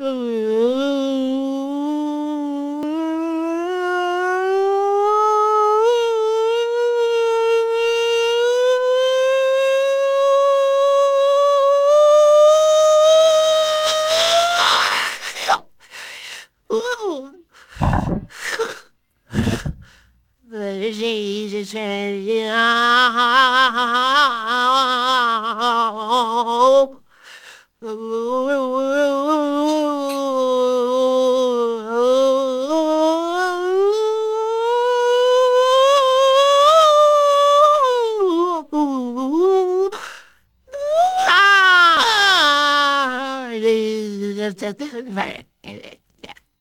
Oh, Jesus Ah,